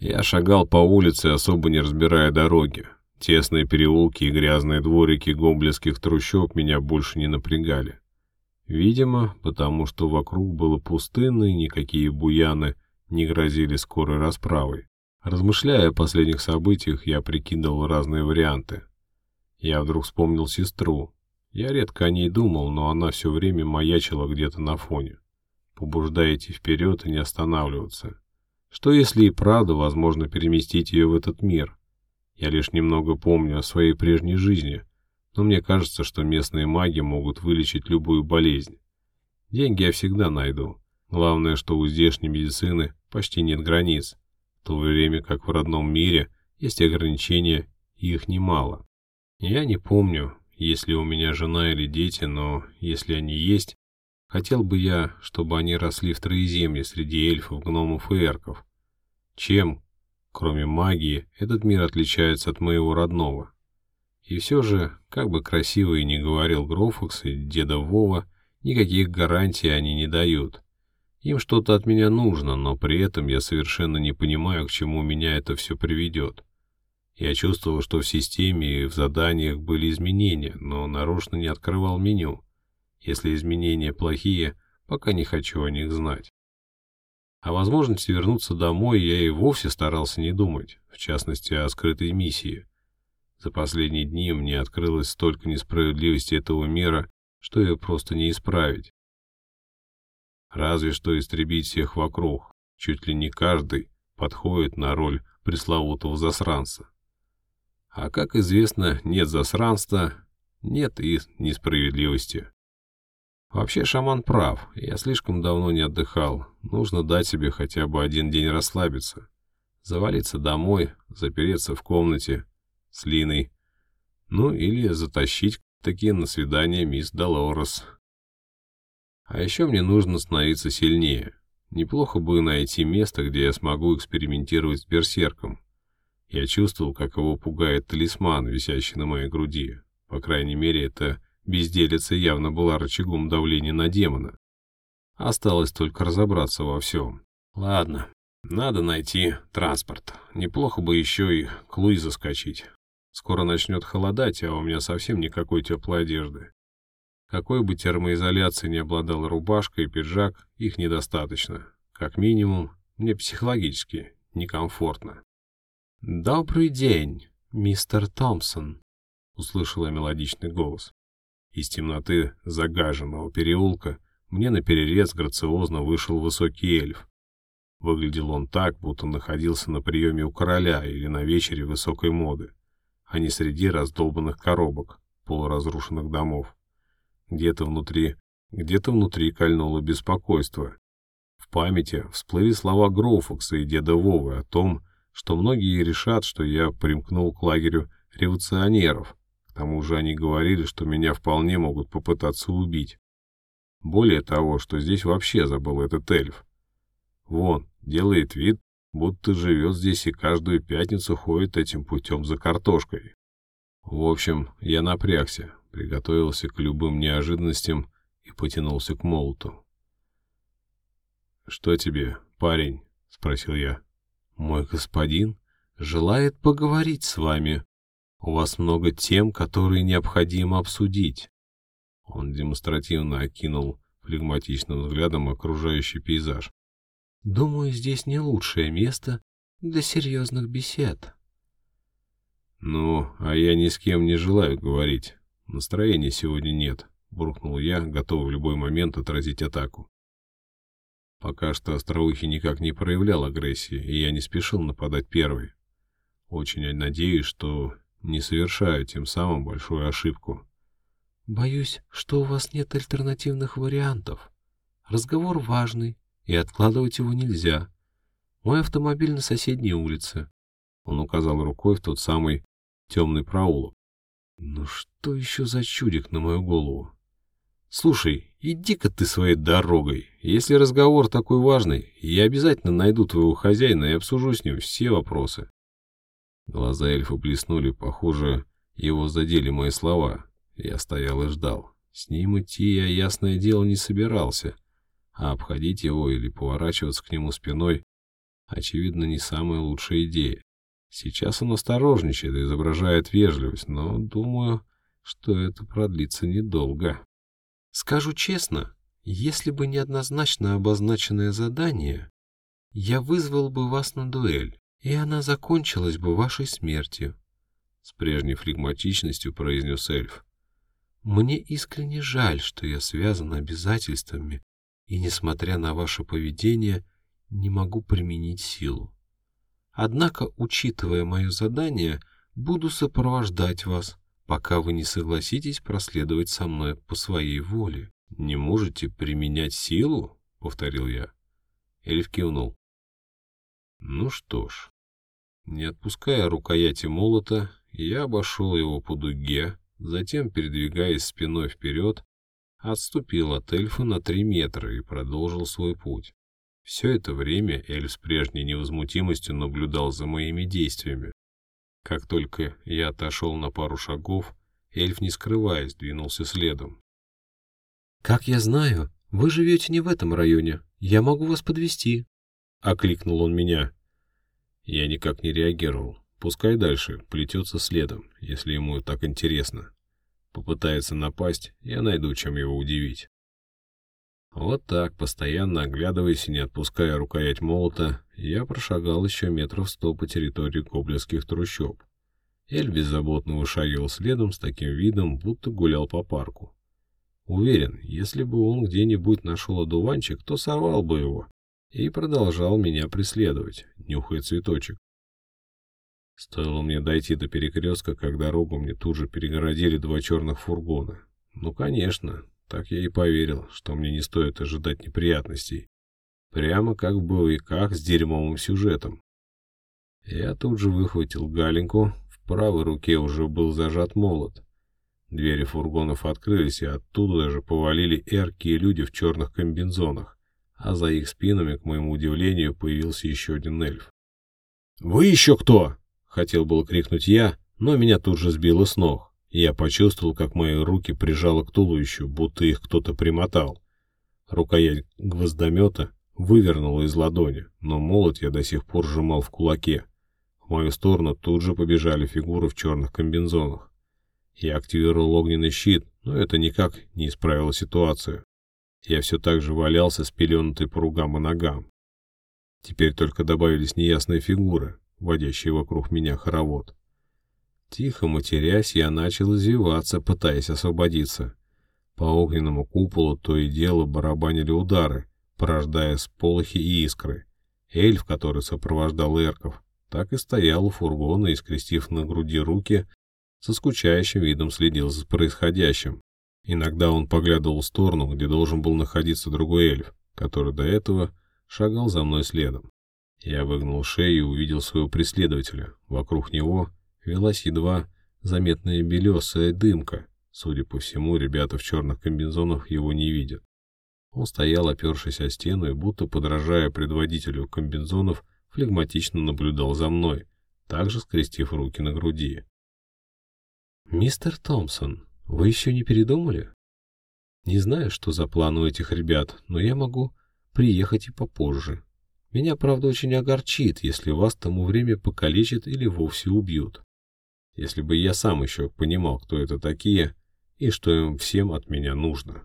Я шагал по улице, особо не разбирая дороги. Тесные переулки и грязные дворики гоблинских трущоб меня больше не напрягали. Видимо, потому что вокруг было пустынно и никакие буяны не грозили скорой расправой. Размышляя о последних событиях, я прикидывал разные варианты. Я вдруг вспомнил сестру. Я редко о ней думал, но она все время маячила где-то на фоне, побуждая идти вперед и не останавливаться. Что если и правда возможно переместить ее в этот мир? Я лишь немного помню о своей прежней жизни, но мне кажется, что местные маги могут вылечить любую болезнь. Деньги я всегда найду. Главное, что у здешней медицины почти нет границ, в то время как в родном мире есть ограничения, и их немало. Я не помню, есть ли у меня жена или дети, но если они есть, хотел бы я, чтобы они росли в Троеземье среди эльфов, гномов и эрков. Чем, кроме магии, этот мир отличается от моего родного? И все же, как бы красиво и не говорил Грофакс и деда Вова, никаких гарантий они не дают. Им что-то от меня нужно, но при этом я совершенно не понимаю, к чему меня это все приведет. Я чувствовал, что в системе и в заданиях были изменения, но нарочно не открывал меню. Если изменения плохие, пока не хочу о них знать. О возможности вернуться домой я и вовсе старался не думать, в частности, о скрытой миссии. За последние дни мне открылось столько несправедливости этого мира, что ее просто не исправить. Разве что истребить всех вокруг, чуть ли не каждый подходит на роль пресловутого засранца. А как известно, нет засранства, нет и несправедливости. Вообще шаман прав, я слишком давно не отдыхал, нужно дать себе хотя бы один день расслабиться. Завалиться домой, запереться в комнате с Линой, ну или затащить такие на свидание мисс Долорес. А еще мне нужно становиться сильнее. Неплохо бы найти место, где я смогу экспериментировать с берсерком. Я чувствовал, как его пугает талисман, висящий на моей груди. По крайней мере, эта безделица явно была рычагом давления на демона. Осталось только разобраться во всем. Ладно, надо найти транспорт. Неплохо бы еще и к Луи заскочить. Скоро начнет холодать, а у меня совсем никакой теплой одежды. Какой бы термоизоляции не обладала рубашка и пиджак, их недостаточно. Как минимум, мне психологически некомфортно. «Добрый день, мистер Томпсон», — услышала мелодичный голос. Из темноты загаженного переулка мне наперерез грациозно вышел высокий эльф. Выглядел он так, будто находился на приеме у короля или на вечере высокой моды, а не среди раздолбанных коробок, полуразрушенных домов. Где-то внутри, где-то внутри кольнуло беспокойство. В памяти всплыли слова Гроуфокса и деда Вовы о том, что многие решат, что я примкнул к лагерю революционеров. Тому же они говорили, что меня вполне могут попытаться убить. Более того, что здесь вообще забыл этот эльф. Вон, делает вид, будто живет здесь и каждую пятницу ходит этим путем за картошкой. В общем, я напрягся, приготовился к любым неожиданностям и потянулся к молоту. «Что тебе, парень?» — спросил я. Мой господин желает поговорить с вами. У вас много тем, которые необходимо обсудить. Он демонстративно окинул флегматичным взглядом окружающий пейзаж. Думаю, здесь не лучшее место для серьезных бесед. Ну, а я ни с кем не желаю говорить. Настроения сегодня нет, буркнул я, готовый в любой момент отразить атаку. Пока что Остроухий никак не проявлял агрессии, и я не спешил нападать первый. Очень надеюсь, что не совершаю тем самым большую ошибку. Боюсь, что у вас нет альтернативных вариантов. Разговор важный, и откладывать его нельзя. Мой автомобиль на соседней улице. Он указал рукой в тот самый темный проулок. Ну что еще за чудик на мою голову? Слушай, иди-ка ты своей дорогой. Если разговор такой важный, я обязательно найду твоего хозяина и обсужу с ним все вопросы. Глаза эльфа блеснули, похоже, его задели мои слова. Я стоял и ждал. С ним идти я, ясное дело, не собирался, а обходить его или поворачиваться к нему спиной Очевидно, не самая лучшая идея. Сейчас он осторожничает и изображает вежливость, но думаю, что это продлится недолго. Скажу честно, если бы не однозначно обозначенное задание, я вызвал бы вас на дуэль, и она закончилась бы вашей смертью. С прежней флегматичностью произнес эльф. Мне искренне жаль, что я связан обязательствами, и, несмотря на ваше поведение, не могу применить силу. Однако, учитывая мое задание, буду сопровождать вас, пока вы не согласитесь проследовать со мной по своей воле. «Не можете применять силу?» — повторил я. Эльф кивнул. Ну что ж, не отпуская рукояти молота, я обошел его по дуге, затем, передвигаясь спиной вперед, отступил от эльфа на три метра и продолжил свой путь. Все это время эльф с прежней невозмутимостью наблюдал за моими действиями. Как только я отошел на пару шагов, эльф, не скрываясь, двинулся следом. «Как я знаю, вы живете не в этом районе. Я могу вас подвести, окликнул он меня. Я никак не реагировал. Пускай дальше плетется следом, если ему так интересно. Попытается напасть, я найду, чем его удивить. Вот так, постоянно оглядываясь и не отпуская рукоять молота, я прошагал еще метров сто по территории коблевских трущоб. Эль беззаботно вышагивал следом с таким видом, будто гулял по парку. Уверен, если бы он где-нибудь нашел одуванчик, то сорвал бы его и продолжал меня преследовать, нюхая цветочек. Стоило мне дойти до перекрестка, как дорогу мне тут же перегородили два черных фургона. Ну, конечно, так я и поверил, что мне не стоит ожидать неприятностей. Прямо как в боевиках с дерьмовым сюжетом. Я тут же выхватил галеньку, в правой руке уже был зажат молот. Двери фургонов открылись, и оттуда даже повалили эркие люди в черных комбинзонах, а за их спинами, к моему удивлению, появился еще один эльф. «Вы еще кто?» Хотел было крикнуть я, но меня тут же сбило с ног. Я почувствовал, как мои руки прижало к туловищу, будто их кто-то примотал. Рукоять гвоздомета вывернула из ладони, но молот я до сих пор сжимал в кулаке. В мою сторону тут же побежали фигуры в черных комбинзонах. Я активировал огненный щит, но это никак не исправило ситуацию. Я все так же валялся, спеленутый по ругам и ногам. Теперь только добавились неясные фигуры, водящий вокруг меня хоровод. Тихо матерясь, я начал извиваться, пытаясь освободиться. По огненному куполу то и дело барабанили удары, порождая сполохи и искры. Эльф, который сопровождал эрков, так и стоял у фургона и, скрестив на груди руки, со скучающим видом следил за происходящим. Иногда он поглядывал в сторону, где должен был находиться другой эльф, который до этого шагал за мной следом. Я выгнул шею и увидел своего преследователя. Вокруг него велась едва заметная белесая дымка. Судя по всему, ребята в черных комбинезонах его не видят. Он стоял, опершись о стену, и, будто подражая предводителю комбинезонов, флегматично наблюдал за мной, также скрестив руки на груди. «Мистер Томпсон, вы еще не передумали? Не знаю, что за план у этих ребят, но я могу приехать и попозже. Меня, правда, очень огорчит, если вас тому время покалечат или вовсе убьют. Если бы я сам еще понимал, кто это такие и что им всем от меня нужно.